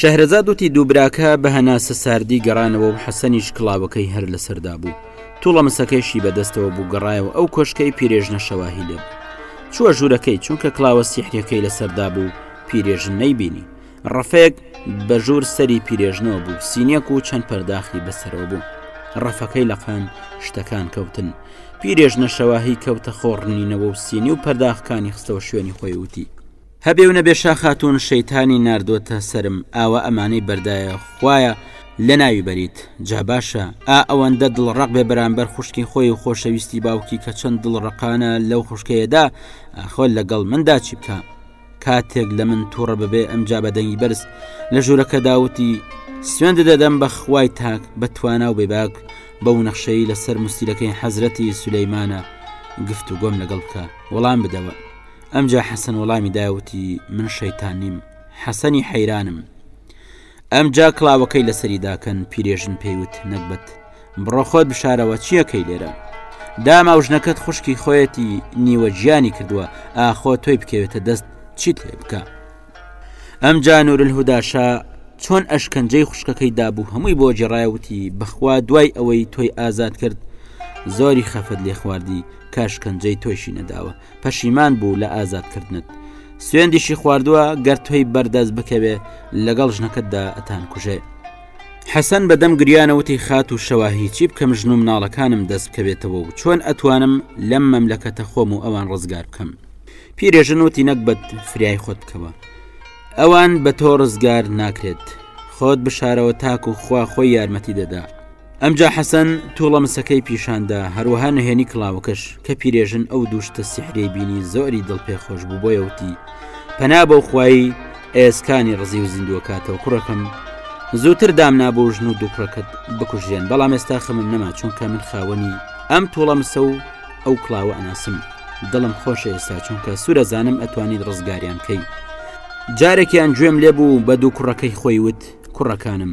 شەهرەزاد وتی دوو براکە بە هەناسە ساردی گەڕانەوە و حەسەنیش کڵاوەکەی هەر لەسەردا بوو توڵە مسەکەشی بەدەستەوە بوو گەڕایەوە ئەو کۆشکەی پیرێژنە شەواهی لێ چووە ژوورەکەی چونکە کلاوە سیحرەکەی لەسەردا بوو پیرێژن نەیبینی ڕفەیەک بە ژوور سەری پیرێژنەوە بوو سینیەک و چەند پەرداخی بەسەرەوە بوو ڕەفەکەی لەقان شتەکان کەوتن پیرێژنە شەواهی کەوتە خۆڕنینەوە و سینی و پەرداخکانی خستەوە شوێنی خۆی وتی هەبێ و نەبێ شا خاتوون شەیتانی ناردۆتە سەرم ئاوا ئەمانەی بەردایە خوایە لە ناوی بەریت جا باشە ئا ئەوەندە دڵ ڕق بێ بەرامبەر خوشکی خۆی و خۆشەویستی باوکی کە چەند دڵ ڕقانە لەو خوشکەیەدا ئاخۆ لەگەڵ مندا چی بکە کاتێک لە من تووڕە ببێ ئەمجا بە دەنگی بەرز لە ژوورەکە داوتی سوێند دەدەم بە خوای تاک بە توانا و بێباک بەو نەخشەی لەسەر مستیلەکەی حەزرەتی سولەیمانە گفت و گۆم لەگەڵ بکە وەڵام بدەوە ئەمجا حەسەن وەڵامی داوتی من شەیتان نیم حەسەنی حەیرانم ئەمجا کڵاوەکەی لەسەری داکەن پیرێژن پێیوت نەگبەت بڕۆ خۆت بشارەوە چیەکەی لێرە داما و ژنەکەت خوشکی خۆیەتی نیوە گیانی کردووە ئاخۆ تۆی بکەوێتە دەست چیت لێ بکە ئەم جانور الهداشا چۆن ئەشکەنجەی خوشکەکەی دابوو هەمووی بۆ جێڕایوتی بەخوا دوای ئەوەی تۆی ئازاد کرد زۆری خەفەت لێ خواردی کاشکەنجەی تۆشی نەداوە پەشیمان بوو لە ئازاد کردنت سوێندیشی خواردووە گەر تۆی بەردەست بکەوێ لەگەڵ ژنەکەتدا ئەتان کوژێ حەسەن بەدەم گریانەوتی خات و شەوا هیچی بکەم ژن و مناڵەکانم دەست بکەوێتەوە و چۆن ئەتوانم لەم مەملەکەتە خۆم و ئەوان ڕزگار بکەم پیرێژن وتی نەکبەت فریای خۆت بکەوە ئەوان بە تۆ ڕزگار ناکرێت خۆت بشارەوە تاکو خوا خۆی یارمەتی دەدا ئەمجا حەسەن توڵەمسەکەی پیشاندا هەروەها نهێنی کڵاوەکەش کە پیرێژن ئەو دووشتە سیحرەی بینی زۆری دڵ پێ خۆش بوو بۆیەوتی پەنا بۆ خوایی ئێسکانی ڕزی و زیندووەکاتەوە کوڕەکەم زووتر دام نابوو ژن و دووکڕەکەت بکوژێن بەڵام ئێستا خەمم نەما چونکە من خاوەنی ئەم توڵەمسە و ئەو کڵاوە ئەناسم دڵم خۆشە ئێستا چونکە سوورە زانم ئەتوانیت ڕزگاریان کەی جارێکیان گوێم لێ بوو بە دوو کوڕەکەی خۆی وت کوڕەکانم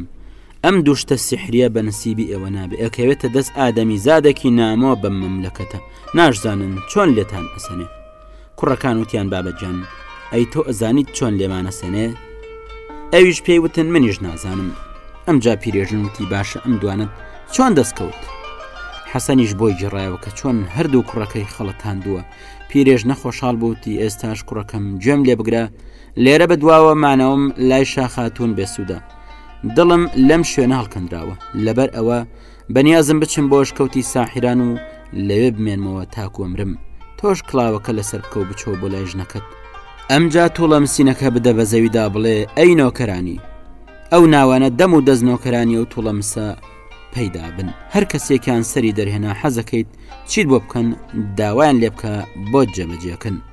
ئەم دوو شتە سیحریە بە نسیبی ئێوە نابێ ئەکەوێتە دەست ئادەمی زادەکی نامۆ بەم مەملەکەتە ناشزانن چۆن لێتان ئەسەنێ کوڕەکان وتیان بابەجان ئەی تۆ ئەزانیت چۆن لێمانە سەنێ ئەویش پێی وتن منیش نازانم ئەمجا پیرێژن وتی باشە ئەم دوانت چۆن دەستکەوت حەسەنیش بۆی جڕایەوە کە چۆن هەردوو کوڕەکەی خەڵەتاندووە پیرێژ نەخۆشحاڵ بووتی ئێستاش کوڕەکەم گوێم لێ بگرە لێرە بە دواوە مانەوەم لای شاخاتون بێسوودە دڵم لەم شوێنە هەڵکەندراوە لەبەر ئەوە بەنیازم بچم بۆش کەوتی ساحیران و لەوێ بمێنمەوە تاکوەمرم تۆش کلااوەکە لەسەر بکە و بچۆ بۆ لای ژنەکەت ئەمجا توڵە مسینەکە بدە بە زەویدا بڵێ ئەی نۆکەرانی ئەو ناوانە دەم و دەست نۆکەرانی و توڵە مسە پەیدا بن هەر کەسێکیان سەری دەرهێنا حەزەکەیت چیت بۆ بکەن داوایان لێ بکە بۆ جەمەجیەکەن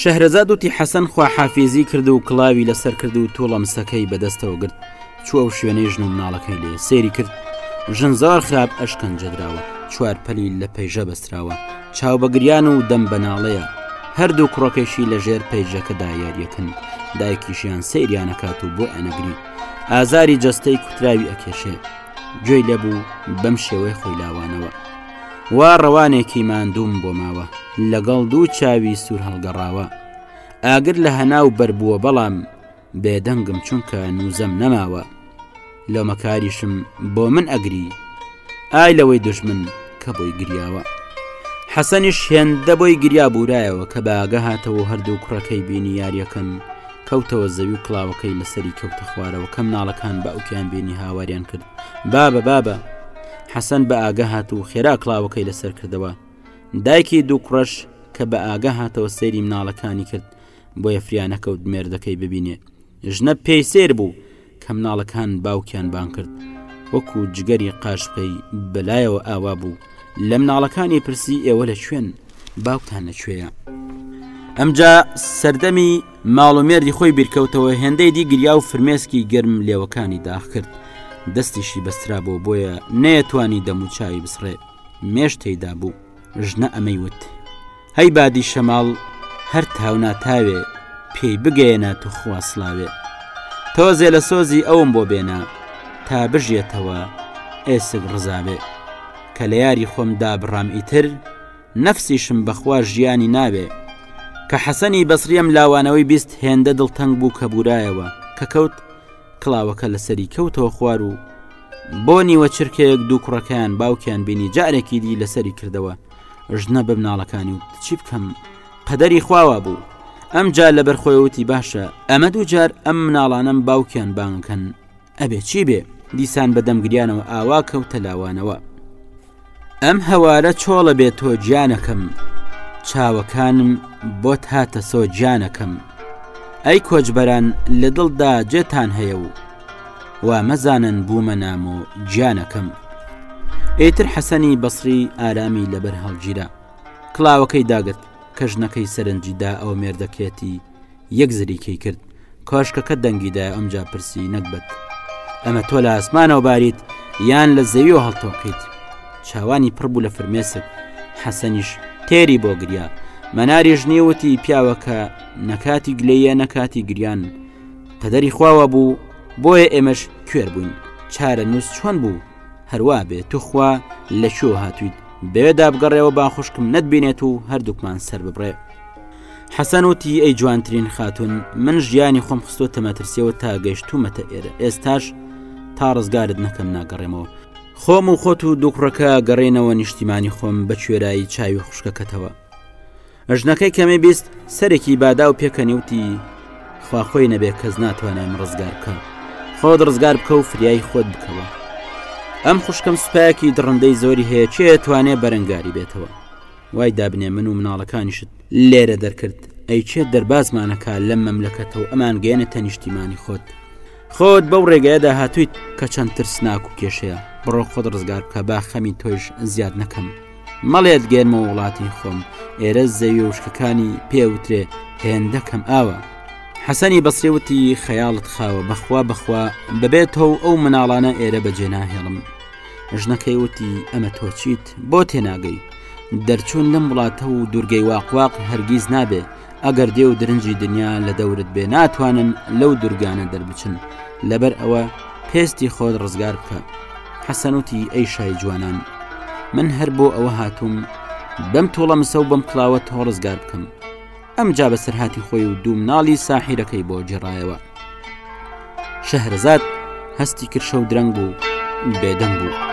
شەهرەزاد وتی حەسەن خواحافیزی کرد و کڵاوی لەسەر کرد و توڵەمسەکەی بەدەستەوە گرت چوە و شوێنەی ژن و مناڵەکەی لێ سێری کرد ژن زار خراپ ئەشکەن جەدراوە چوار پەلی لە پەیژە بەستراوە چاو بەگریان و دەم بەناڵەیە هەردوو کوڕەکەشی لە ژێر پەیجەکەدا یاریەکەن دایکیشیان سەیریانەکات و بۆ ئەنەگری ئازاری جەستەی کوتراوی ئەکێشێ گوێی لەبوو بەم شێوەی خۆی لاوانەوە وا ڕەوانێکی ماندووم بۆ ماوە لەگەڵ دوو چاوی سوور هەڵگەڕاوە ئاگر لە هەناو بەر بووە بەڵام بێدەنگم چونکە نووزەم نەماوە لۆمەکاریشم بۆ من ئەگری ئای لەوەی دژمن کە بۆی گریاوە حەسەنیش هێندە بۆی گریا بورایەوە کە باگە هاتەوە هەردوو کوڕەکەی بینی یاریەکەن کەوتەوە زەوی و کڵاوەکەی لەسەری کەوتە خوارەوە کەم ناڵەکان بە ئەوکیان بینی هاواریان کرد بابە بابە حەسەن بە ئاگە هات و خێرا کڵاوەکەی لەسەر کردەوە دایکی دوو کوڕەش کە بە ئاگە هاتەوە سەیری مناڵەکانی کرد بۆیە فریانەکەوت مێردەکەی ببینێ ژنە پێی سێر بوو کە مناڵەکان باوکیان بان کرد وەکو جگەری قاشپەی بەلایەوە ئاوا بوو لە مناڵەکانی پرسی ئێوە لە شوێن باوکتان لە کوێە ئەمجا سەردەمی ماڵ و مێردی خۆی بیرکەوتەوە هێندەی دی گریا و فرمێسکی گەرم لێوەکانی داخ کرد دەستیشی بەسترابوو بۆیە نەیەتوانی دەموچوی بسڕێ مێش تێدا بوو ژنە ئەمەی وت هەی بادی شەماڵ هەر تاوناتاوێ پێی بگەیەنە توخوا سلاوێ تۆزێ لە سۆزی ئەوم بۆ بێنە تا بژێتەوە ئێسک ڕزاابێ کە لە یاری خۆمدا بڕام ئیتر نەفسیشم بەخوا ژیانی ناوێ. کە حەسەنی بەسری ئەم لاوانەوەی بیست هێندە دڵتەنگ بوو کە بورایەوە کە کەوت کڵاوەکە لەسەری کەوتەوە خوار و بۆ نیوە چرکەیەک دوو کوڕەکەیان باوکیان بینی جارێکی دی لەسەری کردەوە ژنە بە مناڵەکانی و چی بکەم قەدەری خواوا بوو ئەم جا لە بەرخۆیوتی باشە ئەمە دوو جار ئەم مناڵانم باوکیان بانگکەن ئەبێ چی بێ دیسان بە دەمگریانەوە ئاوا کەوتە لاوانەوە ئەم هەوارە چۆڵە بێ تۆ گیانەکەم چاوەکانم بۆت هاتە سۆ گیانەکەم ئەی کۆچبەران لە دڵدا جێتان هەیە و وا مەزانن بوومە نام و گیانەکەم ئێتر حەسەنی بەسری ئارامی لەبەر هەڵگیرە کڵاوەکەی داگرت کە ژنەکەی سەرنجیدا ئەو مێردەکێتی یەک زریکەی کرد کۆشکەکە دەنگی دای ئەمجا پرسی نەگبەت ئەمە تۆ لە ئاسمانەوە باریت یان لە زەویەوە هەڵتۆقیت چاوانی پڕ بوو لە فرمێسک حەسەنیش تێری بۆ گریا مەناریش نیوتی پیاوەکە نەکاتی گلەیە نەکاتی گریان قەدەری خواوە بوو بۆیە ئێمەش کوێر بووین چارە نووس چۆن بوو هەروا بێ توخوا لە شو هاتوویت بەوێدا بگەڕێەوە باخشکم نەتبینێت و هەردووکمان سەر ببڕێ حەسەن وتی ئەی جوانترین خاتون من ژیانی خۆم خستۆ تەمەترسیەوە تا گەشتومەتە ئێرە ئێستاش تا ڕزگارت نەکەم ناگەڕێمەوە خۆم و خۆت و دووکڕەکە گەڕێنەوە نیشتیمانی خۆم بە کوێرایی چاوی خوشکەکەتەوە ژنەکەی کەمێ بیست سەرێکی بادا و پێکەنیوتی خواخۆی نەبێ کەس ناتوانێن ڕزگار بکە خۆت ڕزگار بکە و فریای خۆت بکەوە ئەم خوشکم سوپایەکی دڕندەی زۆری هەیە چێ توانێ بەرەنگاری بێتەوە وای دابنێ من و مناڵەکانیشت لێرە دەرکرد ئەی چێت دەربازمانەکە لەم مەملەکەتە و ئەمان گەێنە تەنیشتیمانی خۆت خۆت بەو ڕێگەیەدا هاتوویت کە چەند ترسناک و کێشەیە بڕۆ خۆت ڕزگار بکە با خەمی تۆش زیاد نەکەم مەڵێت گەێنمە وڵاتی خۆم ئێرە زەوی و شکەکانی پێوترێ هێندە کەم ئاوە حەسەنی بەسرێوتی خەیاڵت خاوە بەخوا بەخوا بەبێت تۆ و ئەو مناڵانە ئێرە بەجێ ناهێڵم ژنەکەی وتی ئەمە تۆچیت بۆ تێناگەی دەرچوون لەم وڵاتە و دوورگەی واقواق هەرگیز نابێ ئەگەر دێ و درنجی دنیا لە دەورت بێ ناتوانن لەو دوورگانە دەربچن لەبەر ئەوە پێستی خۆت ڕزگار بکە حەسەنوتی ئەی شای جوانان من هەر بۆ ئەوە هاتووم بەم تۆڵە مسە و بەم کڵاوە تۆ ڕزگار بکەم ئەمجا بەسەرهاتی خۆی و دوو مناڵی ساحیرەکەی بۆ جێڕایەوە شەهرزاد هەستی کرشە و درەنگ بوو بێدەنگ بوو.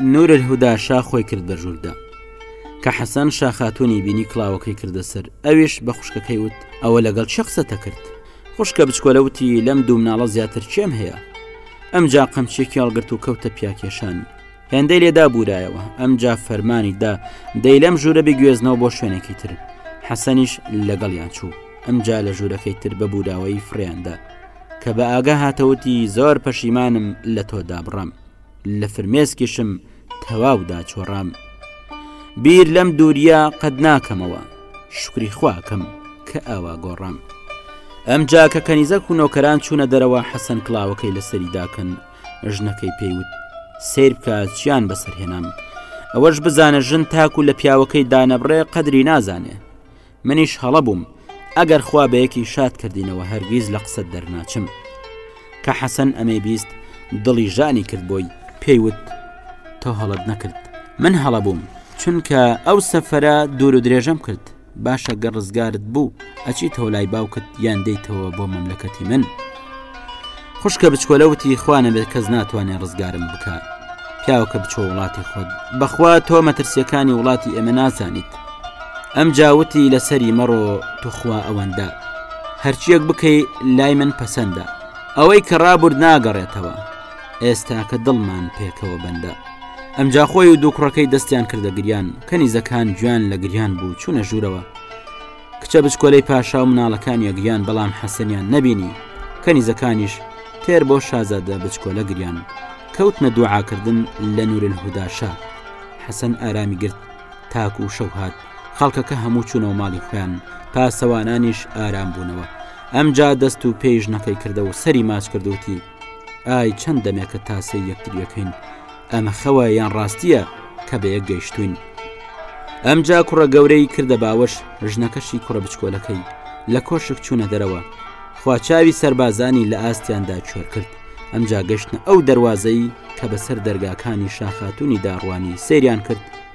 نور الهدا شا خۆی کرد بە ژووردا کە حەسەن شا خاتونی بینی کڵاوەکەی کردە سەر ئەویش بە خوشکەکەی وت ئەوە لەگەڵ چ قسەتە کرد خوشکە بچکۆلە وتی لەم دوو مناڵە زیاتر چێم هەیە ئەم جا قەمچێکی هەڵگرت و کەوتە پیاکێشانی هێندەی لێدا بورایەوە ئەم جا فەرمانی دا دەی لەم ژوورە بگوێزنەوە بۆ شوێنێکی تر حەسەنیش لەگەڵیان چوو ئەم جا لە ژوورەکەی تر بە بوراوەی فریاندا کە بە ئاگا هاتەوتی زۆر پەشیمانم لە تۆدا بڕم لە فرمێسکیشم تەواو داچۆڕام بیر لەم دووریا قەت ناکەمەوە شکری خواکەم کە ئاوا گۆڕام ئەمجا کە کەنیزە کوونۆکەران چوونە دەرەوە حەسەن کڵاوەکەی لەسەری داکەن ژنەکەی پێیوت سیر بکە چیان بەسەرهێنام ئەوەش بزانە ژن تاکو لە پیاوەکەی دانەبڕێ قەدری نازانێ منیش هەڵە بووم ئەگەر خوا بەیەکی شاد کردینەوە هەرگیز لە قسەت دەرناچم کە حەسەن ئەمەی بیست دڵی ژانی کرد بۆی پێیوت تۆ هەڵت نەکرد من هەڵە بووم چونکە ئەو سەفرە دوور و درێژەم کرد باشە گە ڕزگارت بوو ئەچی تۆلای باوکت یان دەیتەوە بۆ مەملەکەتی من. خوشکە بچکۆلە وتی خوا نەبێت کەس ناتوانێت ڕزگارم بکە پیاوکە بچۆ وڵاتی خۆت بەخوا تۆ مەترسیەکانی وڵاتی ئێمە نازانیت ئەم جاوتی لەسەری مەڕۆ توخوا ئەوەندە هەرچیەک بکەی لای من پەسەندە ئەوەی کە ڕابرد ناگەڕێتەوە ئێستا کە دڵمان پێکەوە بەندە ئەمجا خۆی و دووکڕەکەی دەستیان کردە گریان کەنیزەکان گویان لە گریان بوو چوونە ژوورەوە کچە بچکۆلەی پاشا و مناڵەکانیە گریان بەڵام حەسەنیان نەبینی کەنیزەکانیش تێر بۆ شازادە بچکۆلە گریان کەوتنە دوعاکردن لە نورل هوداشا حەسەن ئارامی گرت تاکو و شەو هاات خەڵکەکە هەموو چوونەوە ماڵی خۆیان پاسەوانانیش ئارام بوونەوە ئەمجا دەست و پێیش نەکەی کردە و سەری ماچ کردوتی ئای چەند دەمێکە تاسێ یەکتریەکەین ئەمە خەوە یان ڕاستیە کە بە یەک گەیشتوین ئەمجا کوڕە گەورەی کردە باوەش ژنەکەشی کوڕە بچکۆلەکەی لە کۆشک چوونە دەرەوە خواچاوی سربازانی لە ئاستیاندا چۆر کرد ئەمجا گەشتن ئەو دەواازەی کە بەسەر دەرگاکانی شاخاتونی داڕوانی سریان کرد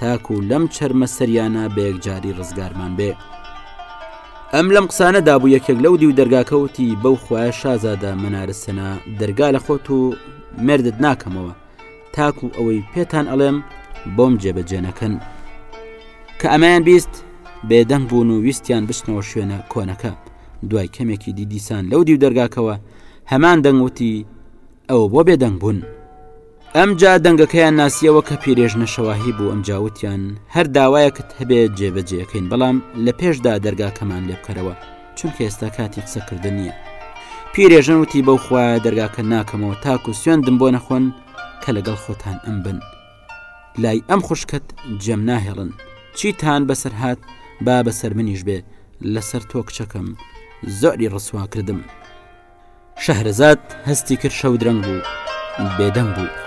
تاکو لەم چەرمە سەریانە بە یەکجاری ڕزگارمان بێ ئەم لەم قسانە دابوو یەکێک لەو دیو دەرگاکەوتی بەو خوای شازادە منارسەنا دەرگا لە خۆت و مردت ناکەمەوە تاکو ئەوەی پێتان ئەڵێم بۆم جێبەجێ نەکەن کە ئەمەیان بیست بێدەنگ بوون و ویستیان بچنەوە شوێنە کۆنەکە دوای کەمێکی دیدیسان لەو دیو دەرگاکەوە هەمان دەنگوتی ئەو بۆ بێدەنگ بوون. ئەمجا دەنگەکەیان ناسیەوە کە پیرێژنە شەواهی بوو ئەمجا وتیان هەر داوایەکت هەبێت جێبەجێەکەین بەڵام لە پێشدا دەرگاکەمان لێ بکەرەوە چونکە ئێستا کاتی قسەکردن نییە پیرێژن وتی بەو خوایە دەرگاکە ناکەمەوە تاکو سوێندم بۆ نەخۆن کە لەگەڵ خۆتان ئەم بن لای ئەم خوشکت جێم ناهێڵن چیتان بەسەر هاات با بەسەر منیش بێ لەسەر تۆ کچەکەم زۆری ڕسوا کردم. شەهرەزاد هەستی کرد شەو درەنگ بوو بێدەنگ بوو.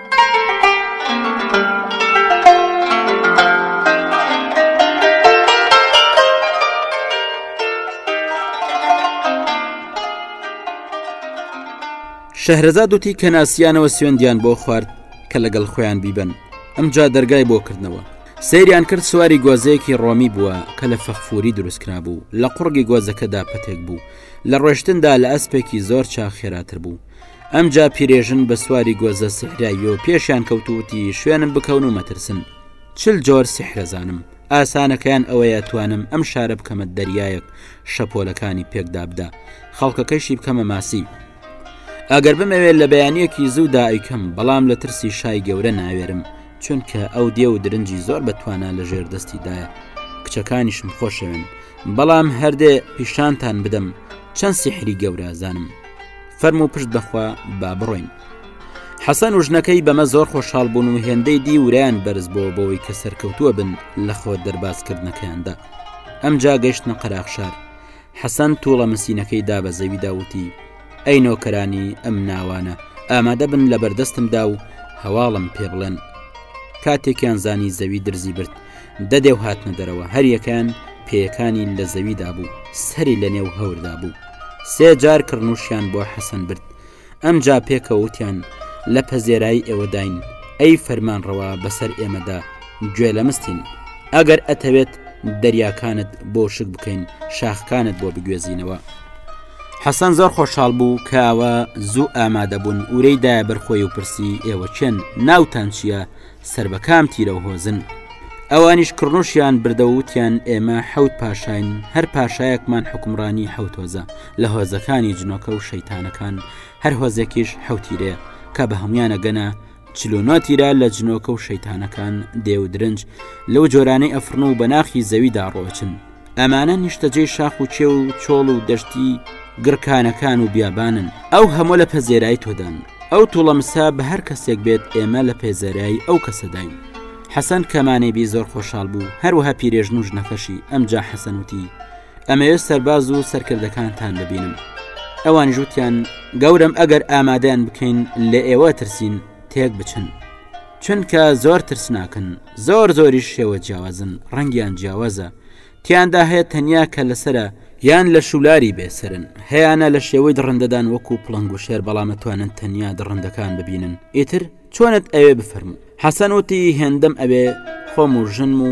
شەهرەزا دوتی کە ناسیانەوە سوێندیان بۆ خوارد کە لەگەڵ خۆیان بیبن ئەمجا دەرگای بۆ کردنەوە سریان کرد سواری گۆزەیەکی ڕۆمی بووە کە لە فەخفوری دروستکرا بوو لە قڕگی گۆزەکەدا پەتێک بوو لە ڕۆشتندا لە ئەسپێکی زۆر چا خێراتر بوو ئەمجا پیرێژن بە سواری گۆزە سحرایی و پێشیان کەوت وتی شوێنم بکەون و مەترسن چل جۆر سحرەزانم ئاسانەکەیان ئەوەیە توانم ئەم شارە بکەمە دەریایەک شەپۆلەکانی پێکدابدا خەڵکەکەشی بکەمە ماسی ئەگەر بمەوێت لە بەیانیەکی زوو دایکەم بەڵام لە ترسی شای گەورە ناوێرم چونکە ئەو دێ و درنجی زۆر بەتوانا لە ژێر دەستیدایە کچەکانیشم خۆشەوێن بەڵام هەردێ پیشانتان بدەم چەند سیحری گەورە زانم فەرمو پشت بەخوا با بڕۆین حەسەن و ژنەکەی بەمە زۆر خۆشحاڵ بوون و هێندەی دی ورایان بەرز بۆ بەوەی کە سەرکەوتووە بن لە خۆ دەربازکردنەکەیاندا ئەم جا گەشتنە قەراخشار حەسەن توڵە مسینەکەی دا بە زەوی داوتی ئەی نۆکەرانی ئەم ناوانە ئامادە بن لە بەردەستمدا و هەواڵم پێ بڵێن کاتێکیان زانی زەوی درزی برد دە دێو هاتنە دەرەوە هەریەکەیان پێیەکانی لە زەویدا بوو سەری لە نێو هەوردا بوو سێ جار کڕنووشیان بۆ حەسەن برد ئەم جا پێکەوتیان لە پەزێرایی ئێوەداین ئەی فەرمان ڕەوا بەسەر ئێمەدا گوێ لە مستین ئەگەر ئەتەوێت دەریاکانت بۆ شک بکەین شاخکانت بۆ بگوێزینەوە حەسەن زۆر خۆشحاڵ بوو کەوە زوو ئامادەبوون ورەی دایە بەرخۆی و پرسی ئێوە چێن ناوتان چییە؟ سەر بە کام تیرە و هۆزن ئەوانیش کڕنوشیان بردە وتیان ئێمە حەوت پاشاین هەر پاشایەکمان حکومڕانی حەوت هۆزە لە هۆزەکانی جنۆکە و شەیتانەکان هەر هۆزێکیش حەوتیرێ کە بە هەمویانە گەنە چلونۆتیرە لە جنۆکە و شەیتانەکان دێو درنج لەو جۆرانەی ئەفرن و بەناخی زەویدا ڕۆچن ئەمانە نیشتەجێی شاخ و چێو و چۆڵ و دەشتی گڕکانەکان و بیابانن ئەو هەموو لە پەزێرای تۆدان ئەو توڵەمسا بە هەر کەسێک بێت ئێمە لە پێزەرایی ئەو کەسەداین حەسەن کەمانەی بی زۆر خۆشحال بوو هەروەها پیرێژن و ژنەکەشی ئەمجا حەسەنوتی ئەمەوێت سەرباز و سەرکردەکانتان ببینم ئەوان ژووتیان گەورم ئەگەر ئامادەیان بکەین لە ئێوە ترسین تێک بچن چونکە زۆر ترسناکن زۆر زۆریش شێوە جیاوازن ڕەنگیان جیاوازە تیاندا هەیە تەنیا کە لەسرە یان لە شولاری بێ سەرن هەیانە لە شێوەی دڕندەدان وەکو پڵنگ و شێر بەڵام ئەتوانن تەنیا دڕندەکان ببینن ئیتر چۆنت ئەوێ بفەرموو حەسەن وتی هێندەم ئەوێ خۆم و ژنم و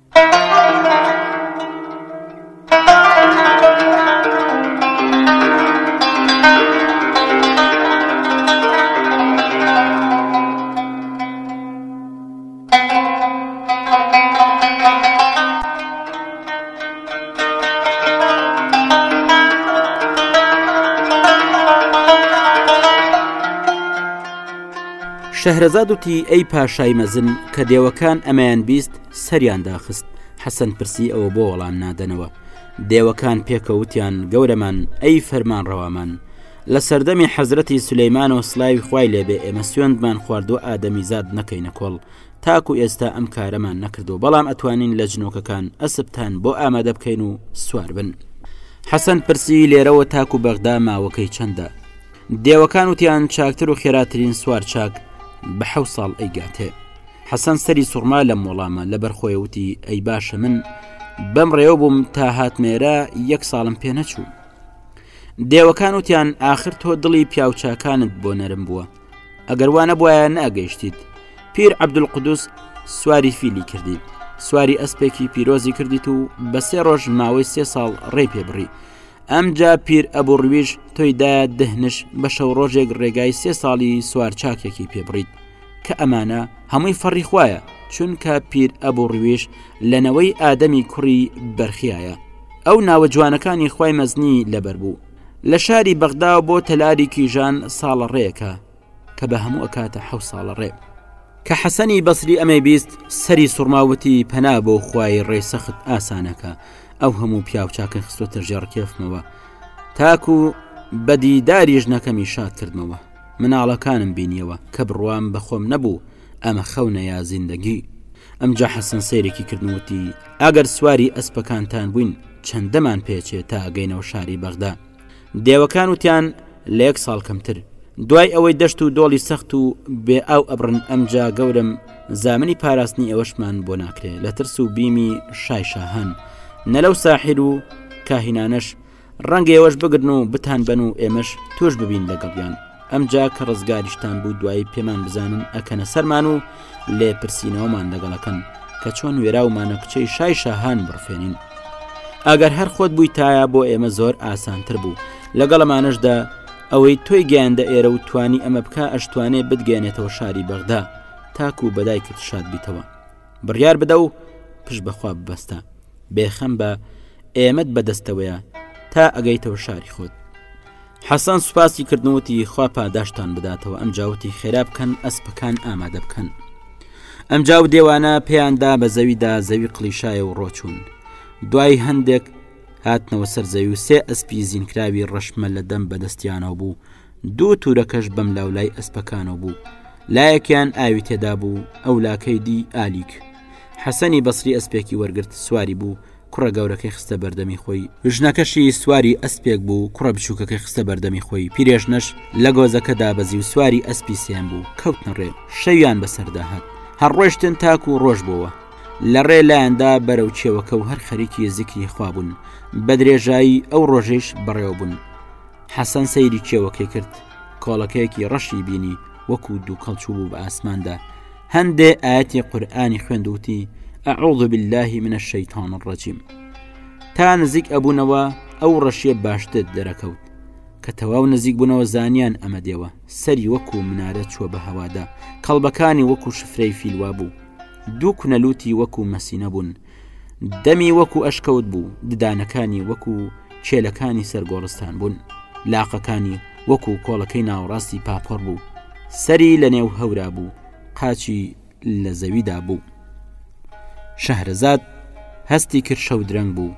شەهرەزاد وتی ئەی پاشای مەزن کە دێوەکان ئەمەیان بیست سەریان داخست حەسەن پرسی ئەوە بۆ وەڵام نادەنەوە دێوەکان پێکەوتیان گەورەمان ئەی فەرمان ڕەوامان لە سەردەمی حەزرەتی سلەیمان و سلاوی خوای لێبێ ئێمە سوێندمان خواردوە ئادەمی زاد نەکەینە کۆڵ تاکو ئێستا ئەم کارەمان نەکردو بەڵام ئەتوانین لە جنۆکەکان ئەسپتان بۆ ئامادە بکەین و سوار بن حەسەن پرسی لێرەوە تاکو بەغدا ماوەکەی چەندە دێوەکان وتیان چاکتر و خێراترین سوار چاک بە حە ساڵ ئەیگاتێ حەسەن سەری سوڕما لەم وەڵامە لەبەر خۆی وتی ئەی باشە من بەم ڕێوە بووم تا هاتمێرە یەک ساڵم پێ نەچوو دێوەکان وتیان ئاخر تۆ دڵی پیاوچاکانت بۆ نەرم بووە ئەگەر وانە بواە ناگەیشتیت پیر عبدول قودس سواری فیلی کردی سواری ئەسپێکی پیرۆزی کردیت و بە سێ ڕۆژ ماوەی سێ ساڵ ڕێ پێبڕی ئەمجا پیر ئەبوو ڕویش تۆیدا دهنش بە شەو ڕۆژێک ڕێگای سێ ساڵی سوار چاکێکی پێبڕیت کە ئەمانە هەمووی فەڕی خویە چونکە پیر ئەبوڕویش لە نەوەی ئادەمی کوڕی بەرخایە ئەو ناوە جوانەکانی خی مەزنی لەبەر بوو لە شاری بەغدا و بۆ تەلاری کیژان ساڵە ڕێەکە کە بە هەموو ئەکاتە حە ساڵە ڕێ کە حەسەنی بەسری ئەمەی بیست سەری سوڕماوتی پەنا بۆ خوای ڕێسەخت ئاسانەکە ئەو هەموو پیاوچاکە خستۆتە ژێڕکێفمەوە تاکو بەدیداری ژنەکەمی شاد کردمەوە مناڵەکانم بینیەوە کە بڕوام بەخۆم نەبوو ئەمە خەونە یا زیندەگی ئەمجا حەسەن سەیرێکی کردنوتی ئەگەر سواری ئەسپەکانتان بووین چەندەمان پێچێت تا گەینەوە شاری بەغدا دێوەکان وتیان لە یەک ساڵ کەمتر دوای ئەوەی دەشت و دۆڵی سەخت و بێ ئاو ئەبرن ئەمجا گەورم زامنی پاراستنی ئەوەشمان بۆ ناکرێ لە ترس و بیمی شای شاهان نە لەو ساحیر و کاهینانەش ڕەنگە ئێوەش بگرن و بتان بەن و ئێمەش توش ببین لەگەڵیان ئەمجا کە ڕزگاریشتان بوو دوایی پێمان بزانن ئەکەنە سەرمان و لێ پرسیینەوەمان لەگەڵەکەن کە چۆن وێراومانە کچەی شای شاهان بڕفێنین ئەگەر هەر خۆت بوویتایە بۆ ئێمە زۆر ئاسانتر بوو لەگەڵەمانشدا ئەوەی تۆی گەیاندە ئێرە و توانی ئەمە بکە ئەشتوانێ بتگەێنێتەوە شاری بەغدا تاکو و بەدایکت شاد بیتەوە بڕیار بدە و پش بەخوا ببەستە بێخەم بە ئێمەت بەدەستەوەیە تا ئەگەیتەوە شاری خۆت حەسان سوپاسی کردنوتی خوا پاداشتان بداتەوە ئەم جاوتی خێرا بکەن ئەسپەکان ئامادە بکەن ئەم جاو دێوانە پێیاندا بە زەویدا زەوی قلیشایە و ڕۆچوون دوای هەندێک هاتنەوە سەر زەوی و سێ ئەسپی زینکراوی ڕەشمە لە دەم بەدەستیانەوە بوو دوو تورەکەش بەم لاولای ئەسپەکانەوە بوو لایەکیان ئاوی تێدا بوو ئەو لاکەی دی ئالیک حەسەنی بەسری ئەسپێکی وەرگرت سواری بوو کوڕە گەورەکەی خستە بەردەمی خۆی ژنەکەشی سواری ئەسپێک بوو کوڕە بچووکەکە خستە بەردەمی خۆی پیرێژنەش لە گۆزەکەدا بەزی و سواری ئەسپی سێن بوو کەوتنە ڕێ شەویان بەسەردا هات هەر ڕۆشتن تاکو و ڕۆژ بووە لە ڕێ لایەندا بەرەو چێوەکە و هەر خەریکی زیکری خوابوون بە درێژایی ئەو ڕۆژەیش بەڕێوە بوون حەسەن سەیری چێوەکەی کرد کۆڵەکەیەکی ڕەشی بینی وەکو دوو کەڵچوو بوو بە ئاسماندا هەندێ ئاەتی قورآانی خوێند وتی ئەعوض باللهی منە شەیتان ڕەجیم تا نزیک ئەبوونەوە ئەو ڕەشیە باشتر دەرەکەوت کە تەواو نزیک بوونەوە زانیان ئەمە دێوە سەری وەکو منارە چووە بە هەوادا کەڵبەکانی وەکو شفرەی فیلوا بوو دوو کونەلوتی وەکو مەسینە بوون دەمی وەکو ئەشکەوت بوو ددانەکانی وەکو چێلەکانی سەرگۆڕستان بوون لاقەکانی وەکو کۆڵەکەی ناوەڕاستی پاپۆڕ بوو سەری لە نێو هەورا بوو قاچی لە زەویدا بوو شەهرەزاد هەستی کرد شەو درەنگ بوو